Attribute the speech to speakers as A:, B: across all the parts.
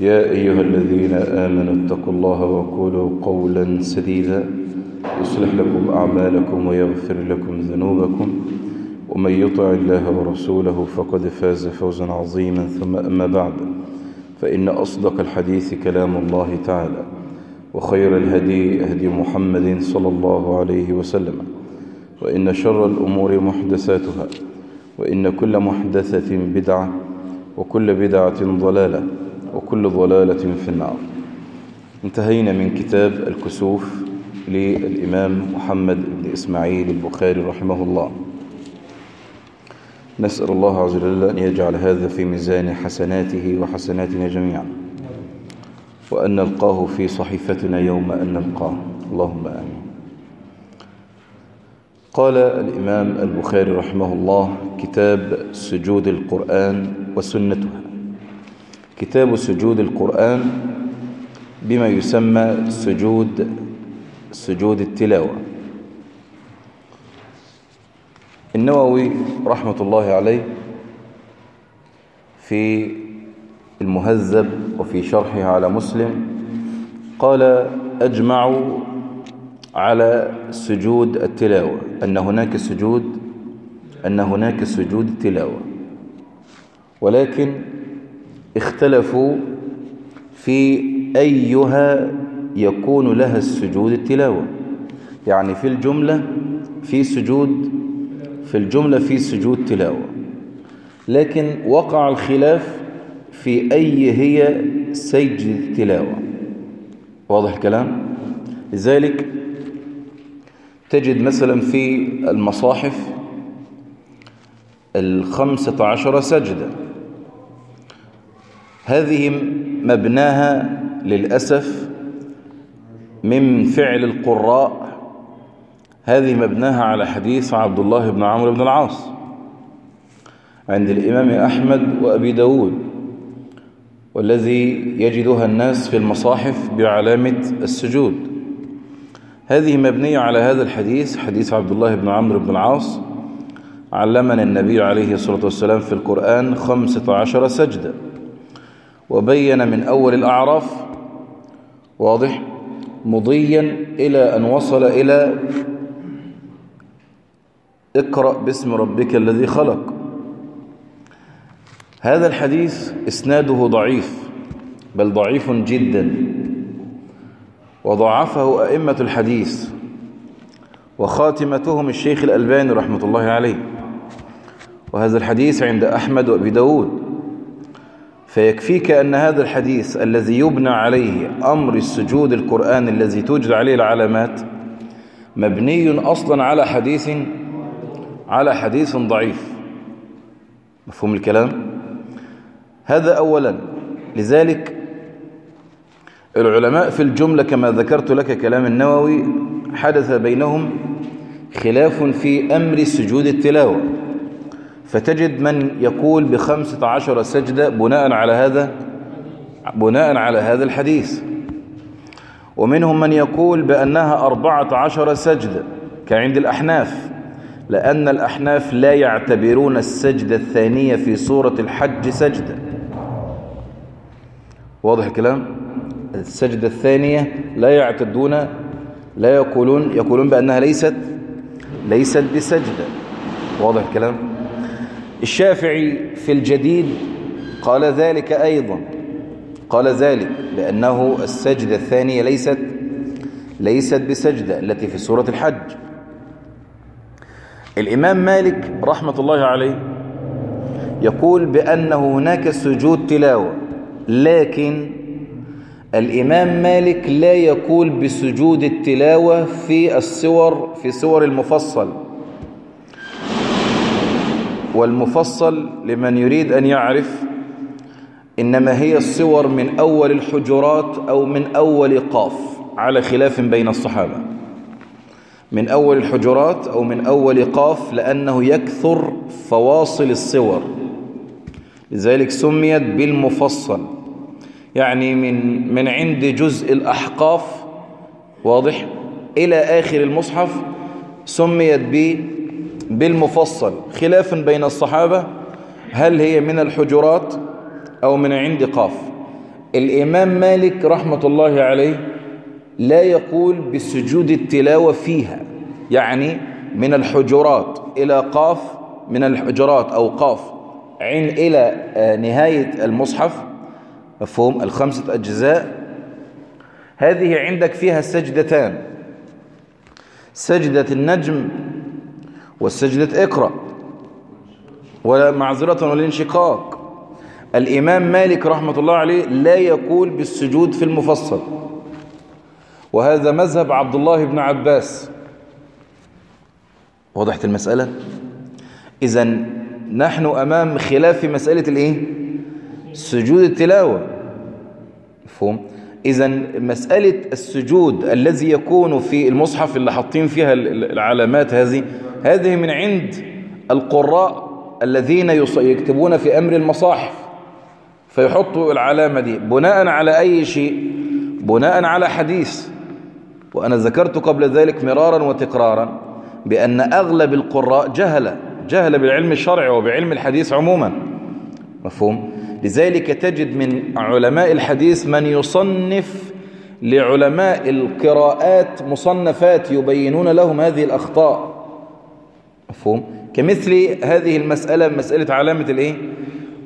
A: يا أيها الذين آمنوا اتقوا الله وقولوا قولا سديدا يصلح لكم أعمالكم ويغفر لكم ذنوبكم ومن يطع الله ورسوله فقد فاز فوزا عظيما ثم أما بعد فإن أصدق الحديث كلام الله تعالى وخير الهدي هدي محمد صلى الله عليه وسلم وإن شر الأمور محدثاتها وإن كل محدثة بدعة وكل بدعة ضلالة وكل ضلالة في النار. انتهينا من كتاب الكسوف للإمام محمد بن إسماعيل البخاري رحمه الله. نسأل الله عز وجل أن يجعل هذا في ميزان حسناته وحسناتنا جميعا. وأن نلقاه في صحيفتنا يوم أن نلقاه. اللهم آمين. قال الإمام البخاري رحمه الله كتاب سجود القرآن وسنتها. كتاب سجود القرآن بما يسمى سجود سجود التلاوة. النووي رحمة الله عليه في المهذب وفي شرحه على مسلم قال أجمعوا على سجود التلاوة أن هناك سجود أن هناك سجود التلاوة. ولكن اختلفوا في أيها يكون لها السجود التلاوة. يعني في الجملة في سجود في الجملة في سجود تلاوة. لكن وقع الخلاف في أي هي سجد التلاوة واضح الكلام لذلك تجد مثلا في المصاحف الخمسة عشر سجدة هذه مبناها للأسف من فعل القراء. هذه مبناها على حديث عبد الله بن عمرو بن العاص عند الإمام أحمد وأبي داود والذي يجدها الناس في المصاحف بعلامة السجود. هذه مبنية على هذا الحديث حديث عبد الله بن عمرو بن العاص. علمنا النبي عليه الصلاة والسلام في القرآن خمسة عشر سجدة وبين من أول الأعراف واضح؟ مضيا إلى أن وصل إلى اقرأ باسم ربك الذي خلق. هذا الحديث إسناده ضعيف بل ضعيف جدا. وضعفه أئمة الحديث وخاتمتهم الشيخ الألباني رحمة الله عليه. وهذا الحديث عند أحمد وأبي داود. فيكفيك أن هذا الحديث الذي يبنى عليه أمر السجود القرآن الذي توجد عليه العلامات مبني أصلا على حديث على حديث ضعيف. مفهوم الكلام؟ هذا أولا. لذلك العلماء في الجملة كما ذكرت لك كلام النووي حدث بينهم خلاف في أمر سجود التلاوة. فتجد من يقول بخمسة عشر سجدة بناء على هذا بناء على هذا الحديث. ومنهم من يقول بأنها أربعة عشر سجدة كعند الأحناف لأن الأحناف لا يعتبرون السجدة الثانية في سورة الحج سجدة. واضح الكلام؟ السجدة الثانية لا يعتدون لا يقولون يقولون بأنها ليست ليست بسجدة. واضح الكلام؟ الشافعي في الجديد قال ذلك أيضا. قال ذلك لأنه السجدة الثانية ليست ليست بسجدة التي في سورة الحج. الإمام مالك رحمة الله عليه يقول بأنه هناك سجود تلاوة لكن الإمام مالك لا يقول بسجود التلاوة في السور في سور المفصل. والمفصل لمن يريد أن يعرف إنما هي الصور من أول الحجرات أو من أول قاف على خلاف بين الصحابة. من أول الحجرات أو من أول قاف لأنه يكثر فواصل الصور. لذلك سميت بالمفصل يعني من من عند جزء الأحقاف واضح؟ إلى آخر المصحف سميت بالمفصل خلافا بين الصحابة؟ هل هي من الحجرات أو من عند قاف؟ الإمام مالك رحمة الله عليه لا يقول بسجود التلاوة فيها يعني من الحجرات إلى قاف من الحجرات أو قاف عين إلى نهاية المصحف مفهوم؟ الخمسة أجزاء. هذه عندك فيها سجدتان سجدة النجم والسجدة اقرأ. ولا معذرة والانشقاق الإمام مالك رحمة الله عليه لا يقول بالسجود في المفصل. وهذا مذهب عبد الله بن عباس. وضحت المسألة؟ إذا نحن أمام خلاف في مسألة الإيه؟ سجود التلاوة. مفهوم؟ إذا مسألة السجود الذي يكون في المصحف اللي حاطين فيها العلامات هذه هذه من عند القراء الذين يكتبون في أمر المصاحف فيحطوا العلامة دي بناء على أي شيء؟ بناء على حديث. وأنا ذكرت قبل ذلك مرارا وتكرارا بأن أغلب القراء جهل جهل بالعلم الشرعي وبعلم الحديث عموما. مفهوم؟ لذلك تجد من علماء الحديث من يصنف لعلماء القراءات مصنفات يبينون لهم هذه الأخطاء. مفهوم؟ كمثل هذه المسألة مسألة علامة الإيه؟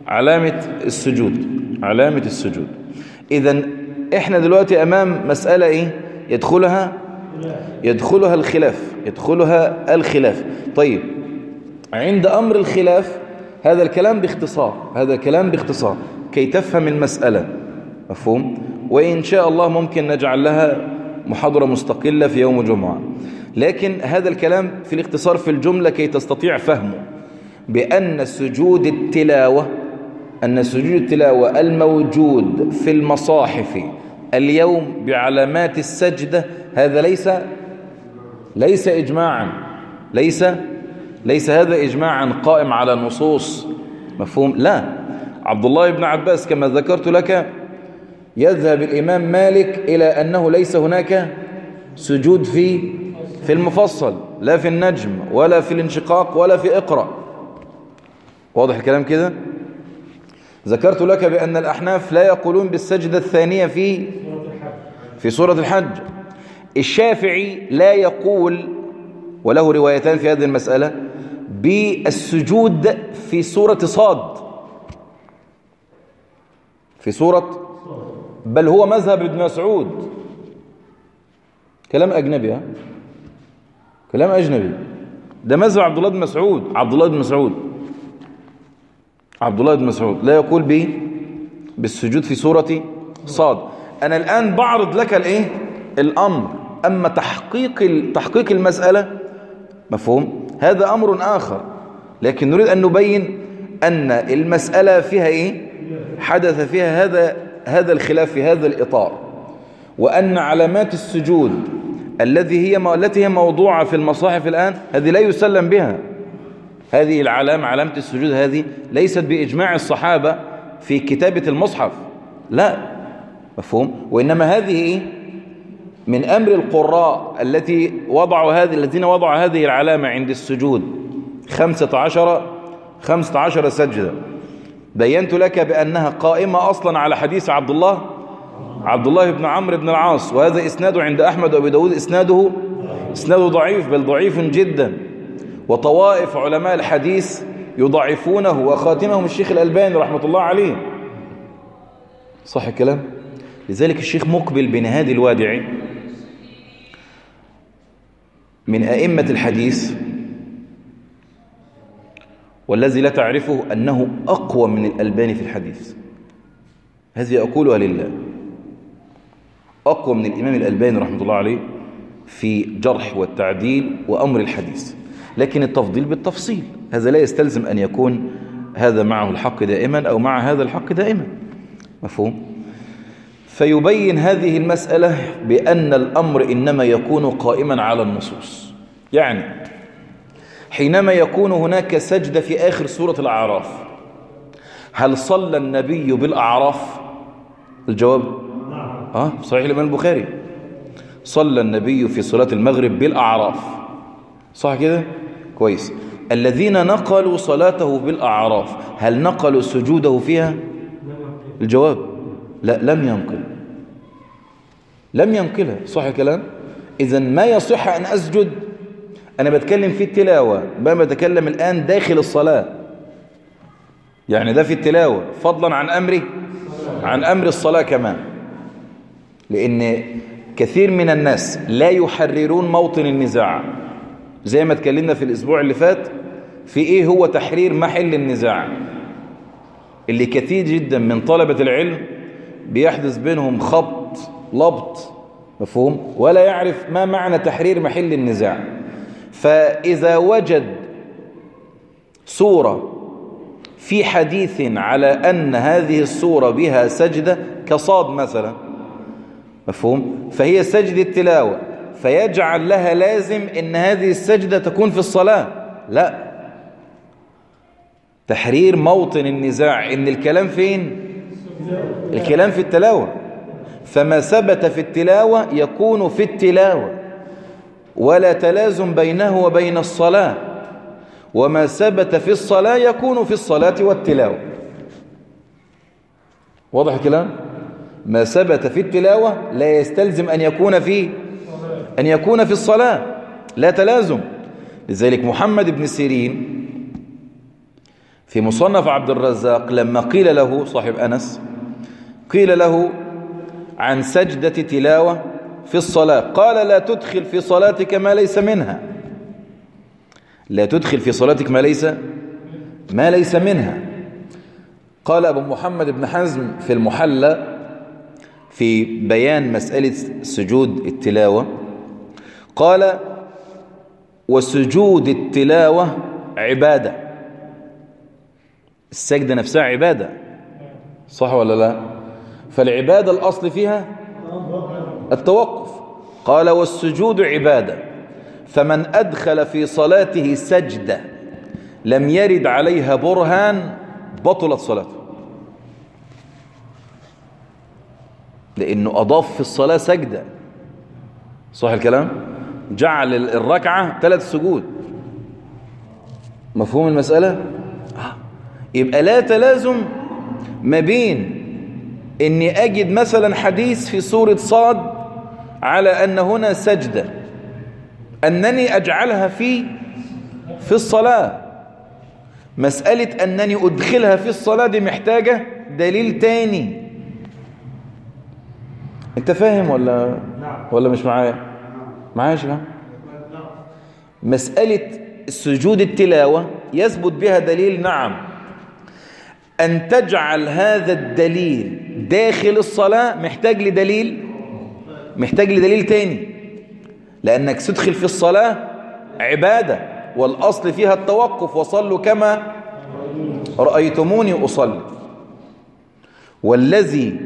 A: علامة السجود. علامة السجود. اذا إحنا دلوقتي أمام مسألة إيه؟ يدخلها يدخلها الخلاف يدخلها الخلاف. طيب عند أمر الخلاف هذا الكلام باختصار هذا الكلام باختصار. كي تفهم المسألة مفهوم؟ وإن شاء الله ممكن نجعل لها محاضرة مستقلة في يوم الجمعة لكن هذا الكلام في الاختصار في الجملة كي تستطيع فهمه. بأن سجود التلاوة أن سجود التلاوة الموجود في المصاحف اليوم بعلامات السجدة هذا ليس ليس إجماعا ليس ليس هذا إجماعا قائم على نصوص مفهوم؟ لا. عبد الله بن عباس كما ذكرت لك يذهب الإمام مالك إلى أنه ليس هناك سجود في في المفصل لا في النجم ولا في الانشقاق ولا في اقرأ. واضح الكلام كده؟ ذكرت لك بأن الأحناف لا يقولون بالسجدة الثانية في في سورة الحج. الشافعي لا يقول وله روايتان في هذه المسألة بالسجود في سورة صاد. في سورة بل هو مذهب ابن مسعود. كلام أجنبي ها؟ كلام أجنبي. ده مذهب عبد الله بن مسعود. عبد الله بن مسعود. عبد الله بن مسعود. لا يقول به بالسجود في سورة صاد. أنا الآن بعرض لك الإيه؟ الأمر. أما تحقيق تحقيق المسألة مفهوم؟ هذا أمر آخر. لكن نريد أن نبين أن المسألة فيها إيه؟ حدث فيها هذا هذا الخلاف في هذا الإطار. وأن علامات السجود الذي هي التي هي موضوعة في المصاحف الآن هذه لا يسلم بها. هذه العلامة علامة السجود هذه ليست بإجماع الصحابة في كتابة المصحف. لا. مفهوم؟ وإنما هذه؟ من أمر القراء التي وضعوا هذه الذين وضعوا هذه العلامة عند السجود. خمسة عشر خمسة عشر سجدة. بينت لك بأنها قائمة أصلا على حديث عبد الله عبد الله بن عمرو بن العاص وهذا إسناده عند أحمد وأبي داود إسناده إسناده ضعيف بل ضعيف جدا. وطوائف علماء الحديث يضعفونه وخاتمهم الشيخ الألباني رحمة الله عليه. صح الكلام؟ لذلك الشيخ مقبل بن هادي الوادعي من أئمة الحديث والذي لا تعرفه أنه أقوى من الألباني في الحديث. هذه أقولها لله. أقوى من الإمام الألباني رحمة الله عليه في جرح والتعديل وأمر الحديث. لكن التفضيل بالتفصيل هذا لا يستلزم أن يكون هذا معه الحق دائما أو مع هذا الحق دائما. مفهوم؟ فيبين هذه المسألة بأن الأمر إنما يكون قائما على النصوص. يعني حينما يكون هناك سجدة في آخر سورة الأعراف هل صلى النبي بالأعراف؟ الجواب آه صحيح الإمام البخاري. صلى النبي في صلاة المغرب بالأعراف. صح كده؟ كويس. الذين نقلوا صلاته بالأعراف هل نقلوا سجوده فيها؟ الجواب لا لم ينقل. لم ينقلها. صح الكلام؟ إذا ما يصح أن أسجد؟ أنا بتكلم في التلاوة. ما بتكلم الآن داخل الصلاة. يعني ده في التلاوة. فضلا عن أمري عن أمر الصلاة كمان. لأن كثير من الناس لا يحررون موطن النزاع. زي ما اتكلمنا في الأسبوع اللي فات في إيه هو تحرير محل النزاع؟ اللي كثير جدا من طلبة العلم بيحدث بينهم خبط لبط مفهوم؟ ولا يعرف ما معنى تحرير محل النزاع. فإذا وجد صورة في حديث على أن هذه الصورة بها سجدة كصاد مثلا مفهوم؟ فهي سجدة تلاوة فيجعل لها لازم إن هذه السجدة تكون في الصلاة. لا. تحرير موطن النزاع. إن الكلام فين؟ الكلام في التلاوة. فما ثبت في التلاوة يكون في التلاوة. ولا تلازم بينه وبين الصلاة. وما ثبت في الصلاة يكون في الصلاة والتلاوة. واضح الكلام؟ ما ثبت في التلاوة لا يستلزم أن يكون في أن يكون في الصلاة. لا تلازم. لذلك محمد بن سيرين في مصنف عبد الرزاق لما قيل له صاحب أنس قيل له عن سجدة تلاوة في الصلاة قال لا تدخل في صلاتك ما ليس منها. لا تدخل في صلاتك ما ليس ما ليس منها. قال أبو محمد بن حزم في المحلى في بيان مسألة سجود التلاوة قال وسجود التلاوة عبادة. السجدة نفسها عبادة. صح ولا لا؟ فالعبادة الأصل فيها التوقف. قال والسجود عبادة. فمن أدخل في صلاته سجدة لم يرد عليها برهان بطلت صلاته. لأنه أضاف في الصلاة سجدة. صح الكلام؟ جعل الركعة ثلاث سجود. مفهوم المسألة؟ يبقى لا تلازم ما بين إني أجد مثلا حديث في سورة صاد على أن هنا سجدة. أنني أجعلها في في الصلاة. مسألة أنني أدخلها في الصلاة دي محتاجة دليل تاني. انت فاهم ولا ولا مش معايا؟ معايا يا شباب مسألة سجود التلاوة يثبت بها دليل نعم. أن تجعل هذا الدليل داخل الصلاة محتاج لدليل محتاج لدليل تاني. لأنك تدخل في الصلاة عبادة والأصل فيها التوقف وصلوا كما رأيتموني أصلي. والذي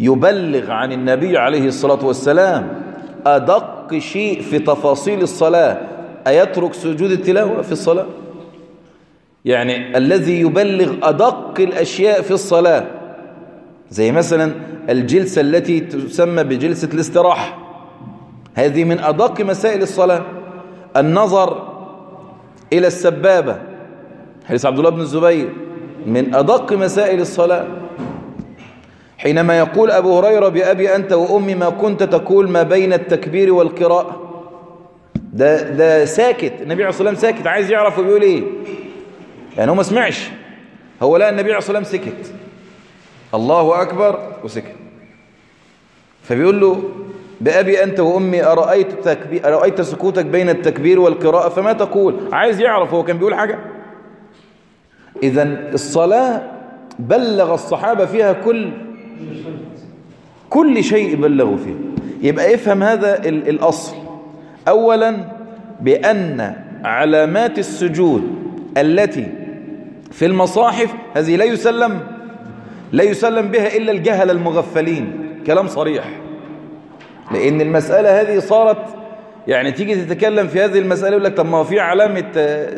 A: يبلغ عن النبي عليه الصلاة والسلام أدق شيء في تفاصيل الصلاة أيترك سجود التلاوة في الصلاة؟ يعني الذي يبلغ أدق الأشياء في الصلاة زي مثلا الجلسة التي تسمى بجلسة الاستراحة هذه من أدق مسائل الصلاة. النظر إلى السبابة حديث عبد الله بن الزبير من أدق مسائل الصلاة. حينما يقول أبو هريرة بأبي أنت وأمي ما كنت تقول ما بين التكبير والقراءة. ده, ده ساكت. النبي عليه الصلاة والسلام ساكت. عايز يعرف وبيقول إيه؟ يعني هو ما سمعش. هو لا النبي عليه الصلاة والسلام سكت. الله أكبر وسكت. فبيقول له بأبي أنت وأمي أرأيت, تكبير أرأيت سكوتك بين التكبير والقراءة؟ فما تقول. عايز يعرف هو كان بيقول حاجة؟ إذا الصلاة بلغ الصحابة فيها كل كل شيء بلغوا فيه. يبقى افهم هذا الأصل. أولا بأن علامات السجود التي في المصاحف هذه لا يسلم لا يسلم بها إلا الجهل المغفلين. كلام صريح. لأن المسألة هذه صارت يعني تيجي تتكلم في هذه المسألة يقول لك طب ما في علامة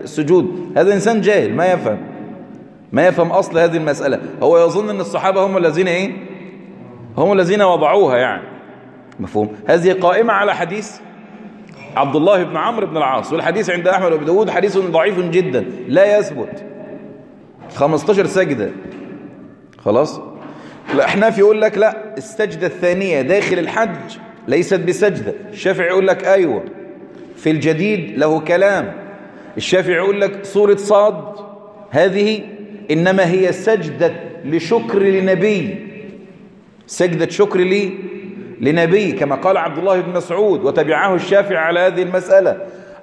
A: سجود. هذا إنسان جاهل ما يفهم. ما يفهم أصل هذه المسألة. هو يظن أن الصحابة هم الذين إيه؟ هم الذين وضعوها يعني. مفهوم؟ هذه قائمة على حديث عبد الله بن عمرو بن العاص والحديث عند أحمد وأبي داود حديث ضعيف جدا لا يثبت. 15 سجدة. خلاص؟ الأحناف يقول لك لا السجدة الثانية داخل الحج ليست بسجدة. الشافعي يقول لك أيوة. في الجديد له كلام. الشافعي يقول لك سورة صاد هذه إنما هي سجدة لشكر لنبي. سجدة شكر لي لنبي كما قال عبد الله بن مسعود وتبعه الشافعي على هذه المسألة.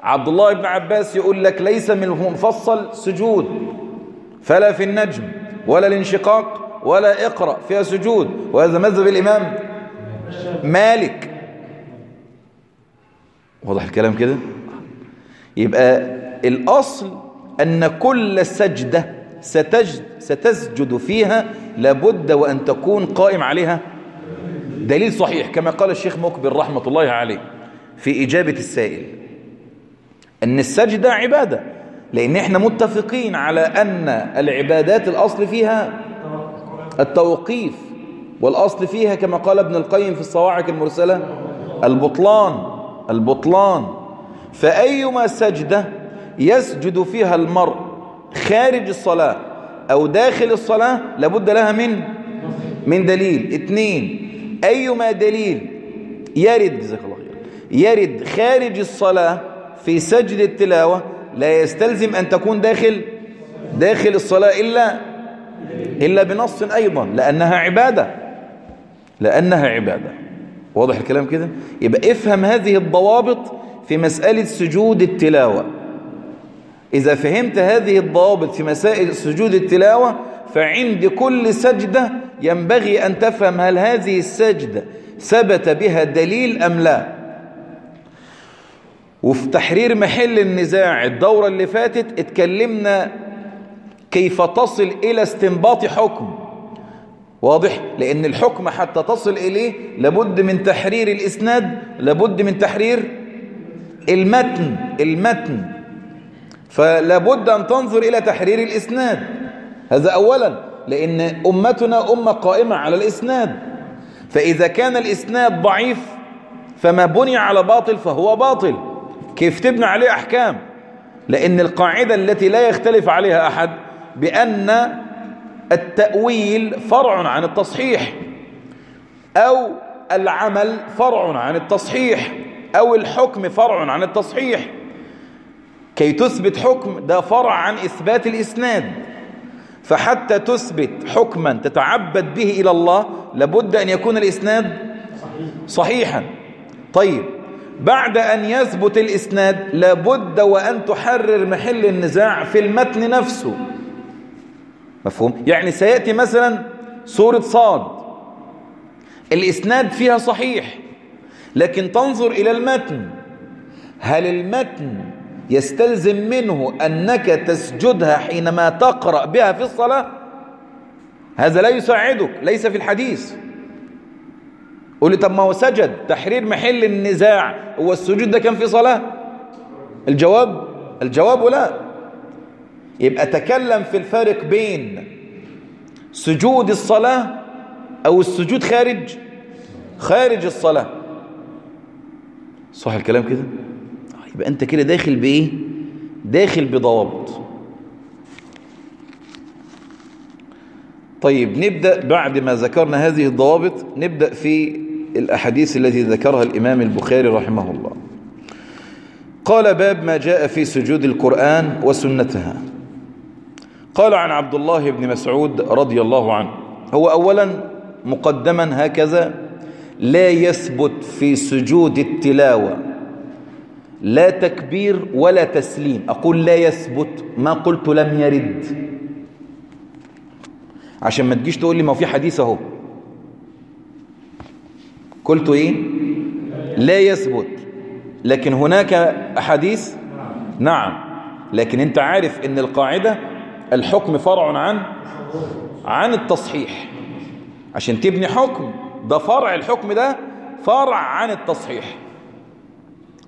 A: عبد الله بن عباس يقول لك ليس من مفصل سجود فلا في النجم ولا الانشقاق ولا اقرأ فيها سجود. وهذا مذهب الإمام مالك. واضح الكلام كده؟ يبقى الأصل أن كل سجدة ستجد ستسجد فيها لابد وأن تكون قائم عليها. دليل صحيح كما قال الشيخ مقبل رحمة الله عليه في إجابة السائل. أن السجدة عبادة لأن إحنا متفقين على أن العبادات الأصل فيها التوقيف والأصل فيها كما قال ابن القيم في الصواعق المرسلة البطلان البطلان. فأيما سجدة يسجد فيها المرء خارج الصلاة أو داخل الصلاة لابد لها من؟ من دليل. اثنين أيما دليل؟ يرد جزاك الله خير يرد خارج الصلاة في سجد التلاوة لا يستلزم أن تكون داخل داخل الصلاة إلا إلا بنص أيضا لأنها عبادة. لأنها عبادة. واضح الكلام كده؟ يبقى افهم هذه الضوابط في مسألة سجود التلاوة. إذا فهمت هذه الضوابط في مسائل سجود التلاوة فعند كل سجدة ينبغي أن تفهم هل هذه السجدة ثبت بها دليل أم لا. وفي تحرير محل النزاع الدورة اللي فاتت اتكلمنا كيف تصل إلى استنباط حكم. واضح؟ لأن الحكم حتى تصل إليه لابد من تحرير الإسناد لابد من تحرير المتن المتن. فلابد أن تنظر إلى تحرير الإسناد. هذا أولا لأن أمتنا أمة قائمة على الإسناد. فإذا كان الإسناد ضعيف فما بني على باطل فهو باطل. كيف تبنى عليه أحكام؟ لأن القاعدة التي لا يختلف عليها أحد بأن التأويل فرع عن التصحيح أو العمل فرع عن التصحيح أو الحكم فرع عن التصحيح. كي تثبت حكم ده فرع عن إثبات الإسناد. فحتى تثبت حكما تتعبد به إلى الله لابد أن يكون الإسناد صحيحا. طيب بعد أن يثبت الإسناد لابد وأن تحرر محل النزاع في المتن نفسه. مفهوم؟ يعني سيأتي مثلا سورة صاد. الإسناد فيها صحيح لكن تنظر إلى المتن. هل المتن يستلزم منه أنك تسجدها حينما تقرأ بها في الصلاة؟ هذا لا يساعدك ليس في الحديث. قول لي طب ما هو سجد؟ تحرير محل النزاع. هو السجود ده كان في صلاة؟ الجواب؟ الجواب لا. يبقى تكلم في الفرق بين سجود الصلاة أو السجود خارج؟ خارج الصلاة. صح الكلام كده؟ يبقى أنت كده داخل بإيه؟ داخل بضوابط. طيب نبدأ بعد ما ذكرنا هذه الضوابط نبدأ في الأحاديث التي ذكرها الإمام البخاري رحمه الله. قال باب ما جاء في سجود القرآن وسنتها. قال عن عبد الله بن مسعود رضي الله عنه هو أولا مقدما هكذا لا يثبت في سجود التلاوة لا تكبير ولا تسليم. أقول لا يثبت ما قلت لم يرد. عشان ما تجيش تقول لي ما في حديث أهو. قلت إيه؟ لا يثبت. لكن هناك احاديث نعم. لكن أنت عارف إن القاعدة الحكم فرع عن عن التصحيح. عشان تبني حكم ده فرع الحكم ده فرع عن التصحيح.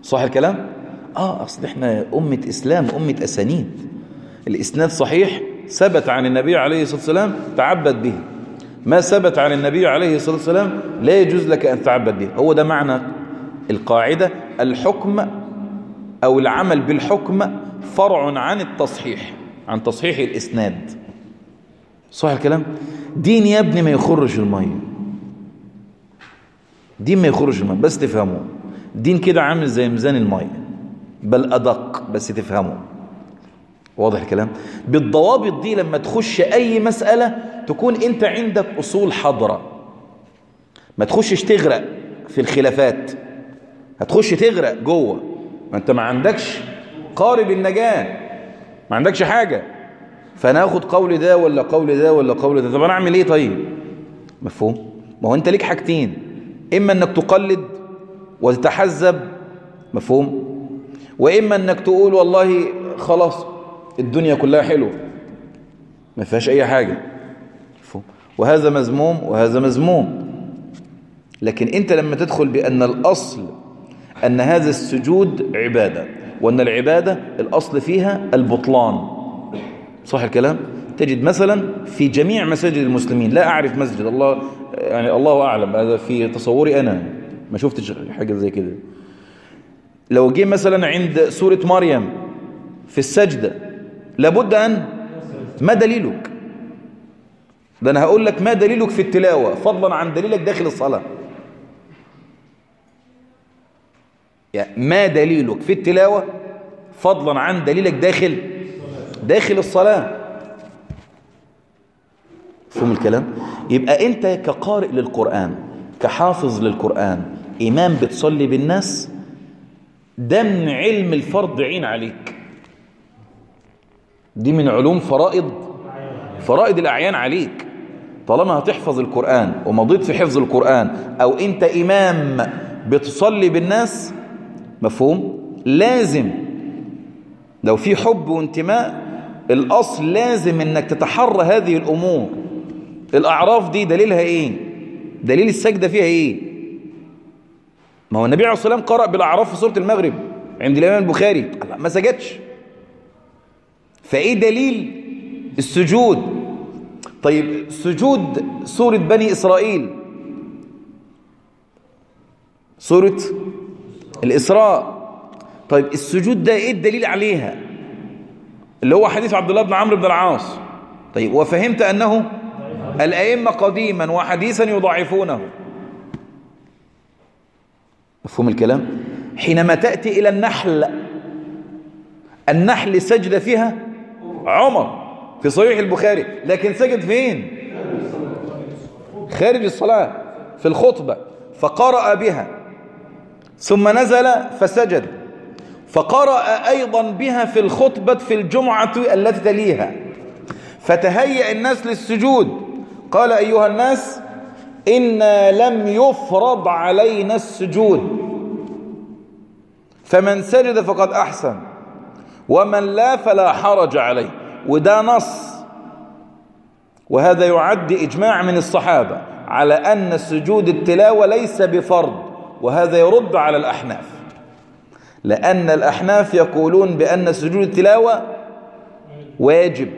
A: صح الكلام؟ آه أصل إحنا أمة إسلام أمة أسانيد. الإسناد صحيح ثبت عن النبي عليه الصلاة والسلام تعبد به. ما ثبت عن النبي عليه الصلاة والسلام لا يجوز لك أن تعبد به. هو ده معنى القاعدة. الحكم أو العمل بالحكم فرع عن التصحيح عن تصحيح الإسناد. صح الكلام؟ دين يا ابني ما يخرج المية دين ما يخرج المية بس تفهموا دين كده عامل زي ميزان المية بل أدق بس تفهموا. واضح الكلام؟ بالضوابط دي لما تخش أي مسألة تكون أنت عندك أصول حضرة ما تخشش تغرق في الخلافات. هتخش تغرق جوه. ما أنت ما عندكش قارب النجاة. ما عندكش حاجة. فأنا أخد قول ده ولا قول ده ولا قول ده. طب أنا أعمل إيه طيب؟ مفهوم؟ ما هو أنت ليك حاجتين. إما أنك تقلد وتتحزب مفهوم؟ وإما أنك تقول والله خلاص الدنيا كلها حلوة ما فيهاش أي حاجة وهذا مذموم وهذا مذموم. لكن أنت لما تدخل بأن الأصل أن هذا السجود عبادة وأن العبادة الأصل فيها البطلان. صح الكلام؟ تجد مثلا في جميع مساجد المسلمين لا أعرف مسجد الله يعني الله أعلم هذا في تصوري أنا. ما شفتش حاجة زي كده. لو جه مثلا عند سورة مريم في السجدة لابد أن ما دليلك؟ ده أنا هقول لك ما دليلك في التلاوة. فضلا عن دليلك داخل الصلاة. يعني ما دليلك في التلاوة؟ فضلا عن دليلك داخل داخل الصلاة. فهم الكلام؟ يبقى أنت كقارئ للقرآن كحافظ للقرآن إمام بتصلي بالناس ده من علم الفرض عين عليك. دي من علوم فرائض فرائض الأعيان عليك. طالما هتحفظ القرآن ومضيت في حفظ القرآن أو أنت إمام بتصلي بالناس مفهوم؟ لازم. لو في حب وانتماء الأصل لازم أنك تتحرى هذه الأمور. الأعراف دي دليلها إيه؟ دليل السجدة فيها إيه؟ ما هو النبي عليه الصلاة والسلام قرأ بالأعراف في سورة المغرب عند الإمام البخاري. ما سجدش. فإيه دليل السجود؟ طيب سجود سورة بني إسرائيل. سورة الإسراء. طيب السجود ده إيه الدليل عليها؟ اللي هو حديث عبد الله بن عمرو بن العاص. طيب وفهمت أنه الأئمة قديما وحديثا يضعفونه. مفهوم الكلام؟ حينما تأتي إلى النحل النحل سجد فيها عمر في صحيح البخاري لكن سجد فين؟ خارج الصلاة في الخطبة فقرأ بها ثم نزل فسجد فقرأ أيضا بها في الخطبة في الجمعة التي تليها فتهيأ الناس للسجود قال أيها الناس إنا لم يفرض علينا السجود فمن سجد فقد أحسن ومن لا فلا حرج عليه وده نص. وهذا يعد إجماع من الصحابة على أن سجود التلاوة ليس بفرض وهذا يرد على الأحناف. لأن الأحناف يقولون بأن سجود التلاوة واجب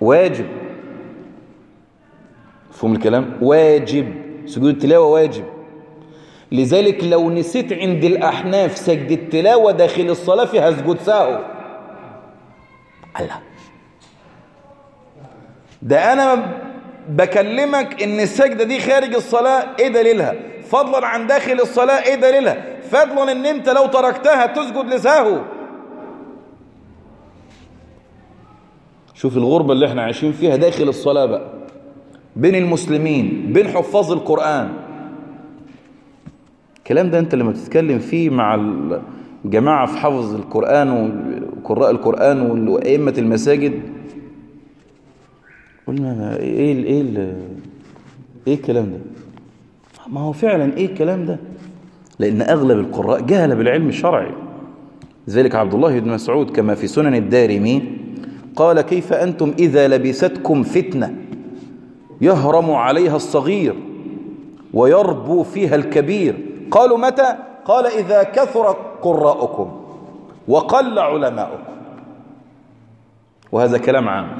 A: واجب. فهم الكلام؟ واجب. سجود التلاوة واجب. لذلك لو نسيت عند الأحناف سجد التلاوة داخل الصلاة فيها سجود ساهو الله. ده أنا بكلمك إن السجدة دي خارج الصلاة إيه دليلها؟ فضلا عن داخل الصلاة إيه دليلها؟ فضلا إن أنت لو تركتها تسجد لساهو شوف الغربة اللي إحنا عايشين فيها داخل الصلاة بقى. بين المسلمين بين حفاظ القرآن. الكلام ده انت لما تتكلم فيه مع الجماعة في حفظ القرآن وقراء القرآن وأئمة المساجد قلنا إيه ال إيه الكلام ده؟ ما هو فعلا إيه الكلام ده؟ لأن أغلب القراء جهل بالعلم الشرعي. ذلك عبد الله بن مسعود كما في سنن الدارمي قال كيف أنتم إذا لبستكم فتنة؟ يهرم عليها الصغير ويربو فيها الكبير. قالوا متى؟ قال إذا كثر قراءكم وقل علماؤكم. وهذا كلام عام.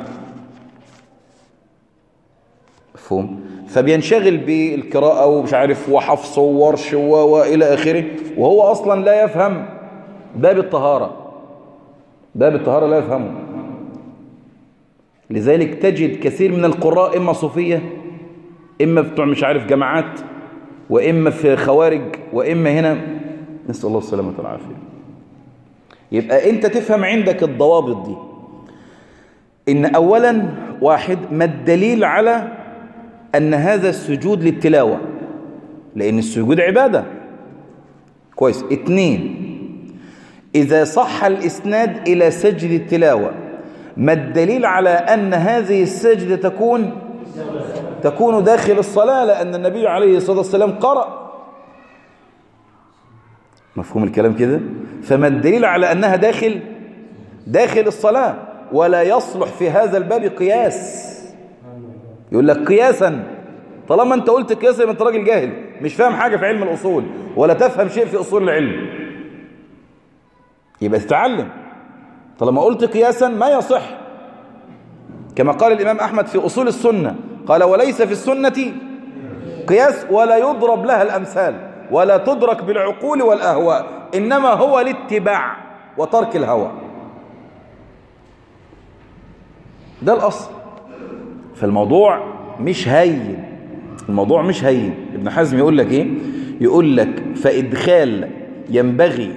A: مفهوم؟ فبينشغل بالقراءة ومش عارف وحفظ وورش وإلى آخره وهو أصلا لا يفهم باب الطهارة. باب الطهارة لا يفهمه. لذلك تجد كثير من القراء إما صوفية إما بتوع مش عارف جماعات وإما في خوارج وإما هنا. نسأل الله السلامة والعافية. يبقى أنت تفهم عندك الضوابط دي. إن أولا واحد ما الدليل على أن هذا السجود للتلاوة؟ لأن السجود عبادة. كويس. اتنين إذا صح الإسناد إلى سجد التلاوة ما الدليل على أن هذه السجدة تكون تكون داخل الصلاة؟ لأن النبي عليه الصلاة والسلام قرأ. مفهوم الكلام كده؟ فما الدليل على أنها داخل داخل الصلاة؟ ولا يصلح في هذا الباب قياس. يقول لك قياسا. طالما أنت قلت قياسا يبقى أنت راجل جاهل. مش فاهم حاجة في علم الأصول ولا تفهم شيء في أصول العلم. يبقى تتعلم. طالما قلت قياسا ما يصح. كما قال الإمام أحمد في أصول السنة قال وليس في السنة قياس ولا يضرب لها الأمثال ولا تدرك بالعقول والأهواء إنما هو الاتباع وترك الهوى. ده الأصل. فالموضوع مش هين. الموضوع مش هين. ابن حزم يقول لك إيه؟ يقول لك فإدخال ينبغي